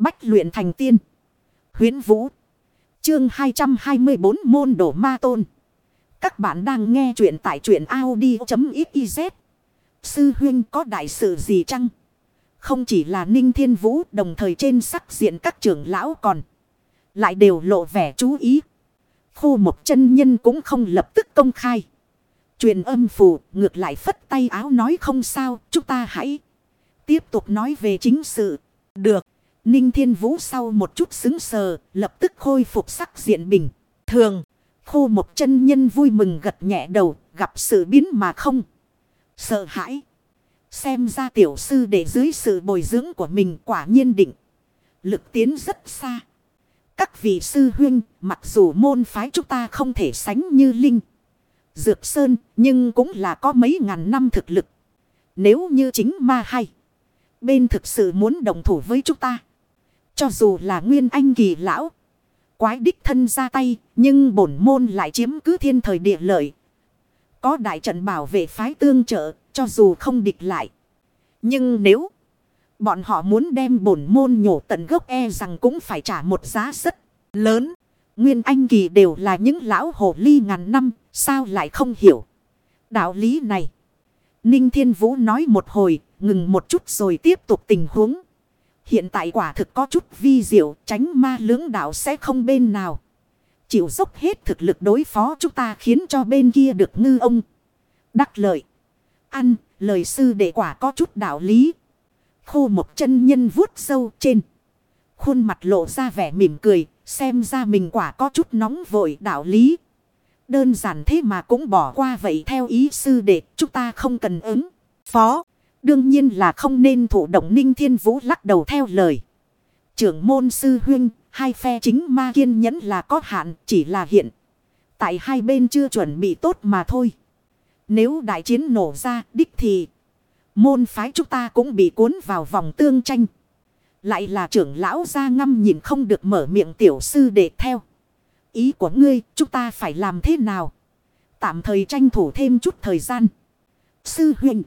Bách luyện thành tiên. Huyến Vũ. Chương 224 môn đổ ma tôn. Các bạn đang nghe truyện tại truyện Audi.xyz. Sư huyên có đại sự gì chăng? Không chỉ là Ninh Thiên Vũ, đồng thời trên sắc diện các trưởng lão còn. Lại đều lộ vẻ chú ý. khu một chân nhân cũng không lập tức công khai. Truyền âm phù, ngược lại phất tay áo nói không sao. Chúng ta hãy tiếp tục nói về chính sự. Được. Ninh Thiên Vũ sau một chút xứng sờ, lập tức khôi phục sắc diện bình. Thường, khô một chân nhân vui mừng gật nhẹ đầu, gặp sự biến mà không. Sợ hãi. Xem ra tiểu sư để dưới sự bồi dưỡng của mình quả nhiên định. Lực tiến rất xa. Các vị sư huynh, mặc dù môn phái chúng ta không thể sánh như Linh. Dược Sơn, nhưng cũng là có mấy ngàn năm thực lực. Nếu như chính ma hay. Bên thực sự muốn đồng thủ với chúng ta. Cho dù là nguyên anh kỳ lão. Quái đích thân ra tay. Nhưng bổn môn lại chiếm cứ thiên thời địa lợi. Có đại trận bảo vệ phái tương trợ. Cho dù không địch lại. Nhưng nếu. Bọn họ muốn đem bổn môn nhổ tận gốc e rằng cũng phải trả một giá rất lớn. Nguyên anh kỳ đều là những lão hồ ly ngàn năm. Sao lại không hiểu. Đạo lý này. Ninh Thiên Vũ nói một hồi. Ngừng một chút rồi tiếp tục tình huống. Hiện tại quả thực có chút vi diệu, tránh ma lưỡng đạo sẽ không bên nào. Chịu dốc hết thực lực đối phó chúng ta khiến cho bên kia được ngư ông. Đắc lợi. Ăn, lời sư đệ quả có chút đạo lý. Khô một chân nhân vuốt sâu trên. Khuôn mặt lộ ra vẻ mỉm cười, xem ra mình quả có chút nóng vội đạo lý. Đơn giản thế mà cũng bỏ qua vậy theo ý sư đệ, chúng ta không cần ứng. Phó. Đương nhiên là không nên thủ động ninh thiên vũ lắc đầu theo lời. Trưởng môn sư huynh, hai phe chính ma kiên nhẫn là có hạn, chỉ là hiện. Tại hai bên chưa chuẩn bị tốt mà thôi. Nếu đại chiến nổ ra, đích thì môn phái chúng ta cũng bị cuốn vào vòng tương tranh. Lại là trưởng lão ra ngâm nhìn không được mở miệng tiểu sư để theo. Ý của ngươi, chúng ta phải làm thế nào? Tạm thời tranh thủ thêm chút thời gian. Sư huynh.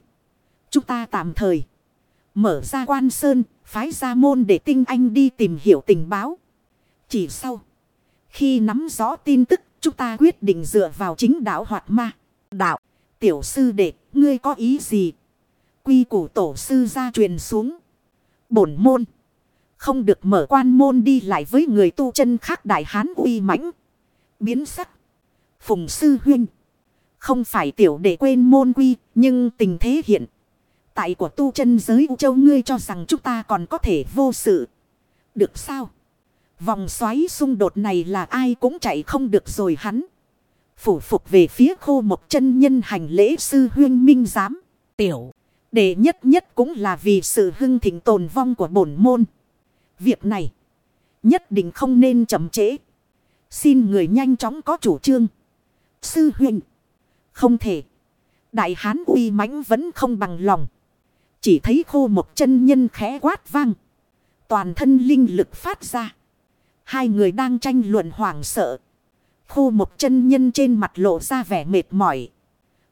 Chúng ta tạm thời. Mở ra quan sơn. Phái ra môn để tinh anh đi tìm hiểu tình báo. Chỉ sau. Khi nắm rõ tin tức. Chúng ta quyết định dựa vào chính đạo hoạt ma. Đạo. Tiểu sư đệ. Ngươi có ý gì? Quy củ tổ sư ra truyền xuống. Bổn môn. Không được mở quan môn đi lại với người tu chân khác đại hán uy mãnh. Biến sắc. Phùng sư huynh. Không phải tiểu đệ quên môn quy. Nhưng tình thế hiện tại của tu chân giới U Châu ngươi cho rằng chúng ta còn có thể vô sự. Được sao? Vòng xoáy xung đột này là ai cũng chạy không được rồi hắn. Phủ phục về phía khô một chân nhân hành lễ sư huyên minh giám. Tiểu. Đệ nhất nhất cũng là vì sự hưng thịnh tồn vong của bổn môn. Việc này. Nhất định không nên chậm trễ. Xin người nhanh chóng có chủ trương. Sư huynh. Không thể. Đại hán uy mãnh vẫn không bằng lòng. Chỉ thấy khô một chân nhân khẽ quát vang. Toàn thân linh lực phát ra. Hai người đang tranh luận hoảng sợ. Khô một chân nhân trên mặt lộ ra vẻ mệt mỏi.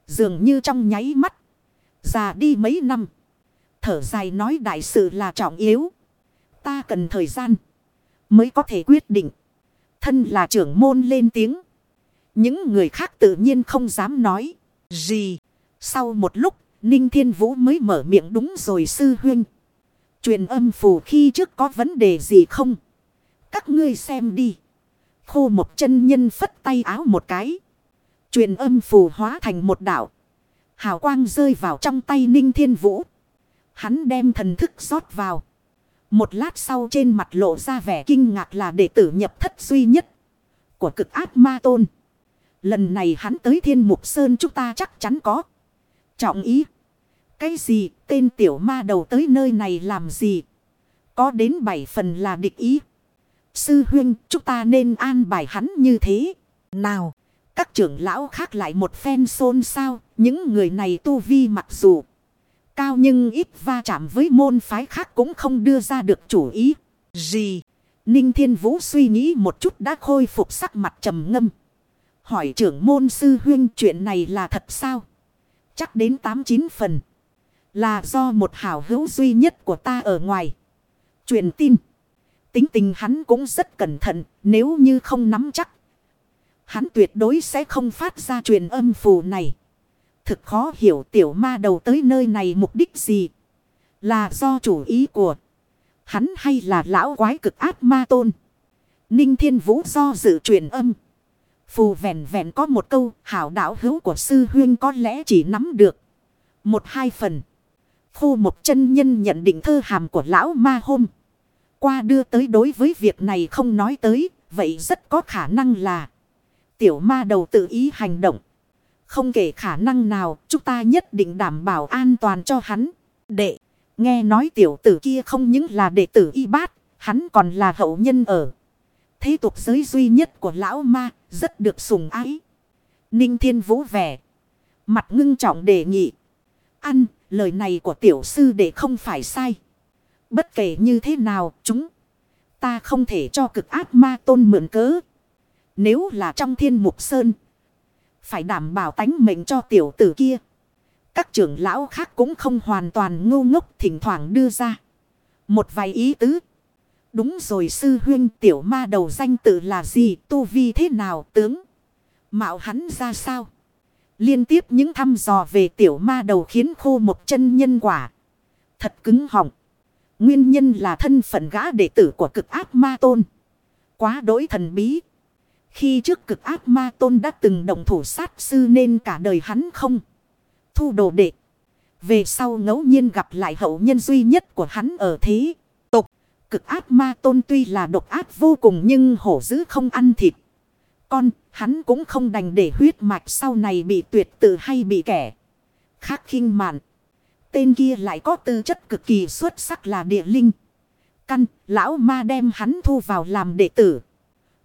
Dường như trong nháy mắt. Già đi mấy năm. Thở dài nói đại sự là trọng yếu. Ta cần thời gian. Mới có thể quyết định. Thân là trưởng môn lên tiếng. Những người khác tự nhiên không dám nói. Gì. Sau một lúc Ninh Thiên Vũ mới mở miệng đúng rồi sư huynh. Truyền âm phù khi trước có vấn đề gì không? Các ngươi xem đi. Khô một chân nhân phất tay áo một cái. Truyền âm phù hóa thành một đảo. Hào quang rơi vào trong tay Ninh Thiên Vũ. Hắn đem thần thức rót vào. Một lát sau trên mặt lộ ra vẻ kinh ngạc là đệ tử nhập thất duy nhất. Của cực ác ma tôn. Lần này hắn tới thiên mục sơn chúng ta chắc chắn có. Trọng ý. Cái gì, tên tiểu ma đầu tới nơi này làm gì? Có đến bảy phần là địch ý. Sư huynh, chúng ta nên an bài hắn như thế. Nào, các trưởng lão khác lại một phen xôn xao. Những người này tu vi mặc dù cao nhưng ít va chạm với môn phái khác cũng không đưa ra được chủ ý. Gì? Ninh Thiên Vũ suy nghĩ một chút đã khôi phục sắc mặt trầm ngâm. Hỏi trưởng môn sư huynh, chuyện này là thật sao? Chắc đến 8-9 phần. Là do một hảo hữu duy nhất của ta ở ngoài. Truyền tin. Tính tình hắn cũng rất cẩn thận, nếu như không nắm chắc. Hắn tuyệt đối sẽ không phát ra truyền âm phù này. Thực khó hiểu tiểu ma đầu tới nơi này mục đích gì. Là do chủ ý của hắn hay là lão quái cực ác ma tôn. Ninh thiên vũ do dự truyền âm. Phù vẹn vẹn có một câu, hảo đạo hữu của sư huyên có lẽ chỉ nắm được. Một hai phần. Khu một chân nhân nhận định thơ hàm của lão ma hôm. Qua đưa tới đối với việc này không nói tới. Vậy rất có khả năng là. Tiểu ma đầu tự ý hành động. Không kể khả năng nào, chúng ta nhất định đảm bảo an toàn cho hắn. Đệ. Nghe nói tiểu tử kia không những là đệ tử y bát. Hắn còn là hậu nhân ở. Thế tục giới duy nhất của lão ma. Rất được sùng ái. Ninh thiên vũ vẻ. Mặt ngưng trọng đề nghị. Ăn, lời này của tiểu sư để không phải sai. Bất kể như thế nào, chúng ta không thể cho cực ác ma tôn mượn cớ. Nếu là trong thiên mục sơn, phải đảm bảo tánh mệnh cho tiểu tử kia. Các trưởng lão khác cũng không hoàn toàn ngu ngốc thỉnh thoảng đưa ra. Một vài ý tứ. Đúng rồi sư huyên tiểu ma đầu danh tự là gì, tu vi thế nào, tướng. Mạo hắn ra sao? Liên tiếp những thăm dò về tiểu ma đầu khiến khô một chân nhân quả. Thật cứng họng. Nguyên nhân là thân phận gã đệ tử của cực ác ma tôn. Quá đối thần bí. Khi trước cực ác ma tôn đã từng động thủ sát sư nên cả đời hắn không. Thu đồ đệ. Về sau ngẫu nhiên gặp lại hậu nhân duy nhất của hắn ở thế. Cực ác ma tôn tuy là độc ác vô cùng nhưng hổ dữ không ăn thịt. Con, hắn cũng không đành để huyết mạch sau này bị tuyệt tử hay bị kẻ. Khác khinh mạn. Tên kia lại có tư chất cực kỳ xuất sắc là địa linh. Căn, lão ma đem hắn thu vào làm đệ tử.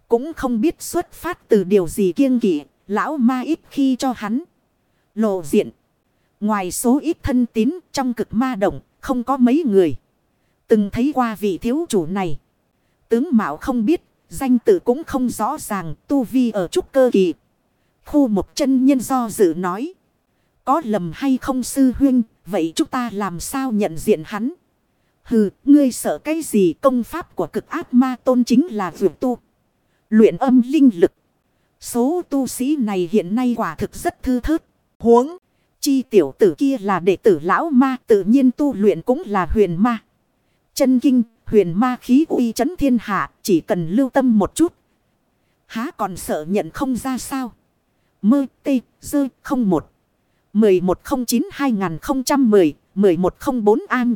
Cũng không biết xuất phát từ điều gì kiêng kỵ, lão ma ít khi cho hắn. Lộ diện. Ngoài số ít thân tín trong cực ma động, không có mấy người. Từng thấy qua vị thiếu chủ này. Tướng Mạo không biết, danh tự cũng không rõ ràng, tu vi ở trúc cơ kỳ. Khu một chân nhân do dự nói. Có lầm hay không sư huynh, vậy chúng ta làm sao nhận diện hắn? Hừ, ngươi sợ cái gì công pháp của cực ác ma tôn chính là vượt tu. Luyện âm linh lực. Số tu sĩ này hiện nay quả thực rất thư thớt. Huống, chi tiểu tử kia là đệ tử lão ma tự nhiên tu luyện cũng là huyền ma. Chân kinh, huyền ma khí uy chấn thiên hạ, chỉ cần lưu tâm một chút. Há còn sợ nhận không ra sao? Mơ tê dơ không một. 1109-2010, 1104 an.